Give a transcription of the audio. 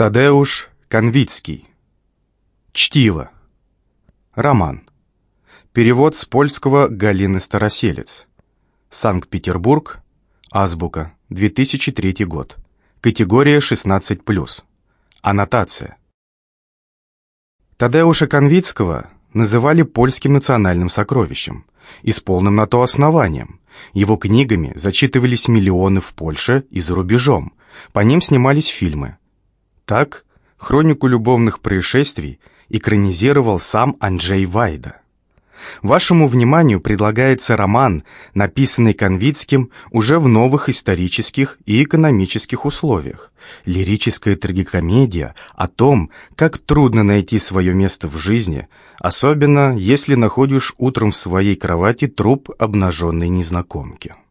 Тадеуш Конвицкий. Чтиво. Роман. Перевод с польского Галины Староселец. Санкт-Петербург. Азбука. 2003 год. Категория 16+. Аннотация. Тадеуша Конвицкого называли польским национальным сокровищем и с полным на то основанием. Его книгами зачитывались миллионы в Польше и за рубежом. По ним снимались фильмы. Так, хронику любовных происшествий экранизировал сам Анджей Вайда. Вашему вниманию предлагается роман, написанный Конвицким уже в новых исторических и экономических условиях. Лирическая трагикомедия о том, как трудно найти свое место в жизни, особенно если находишь утром в своей кровати труп обнаженной незнакомки.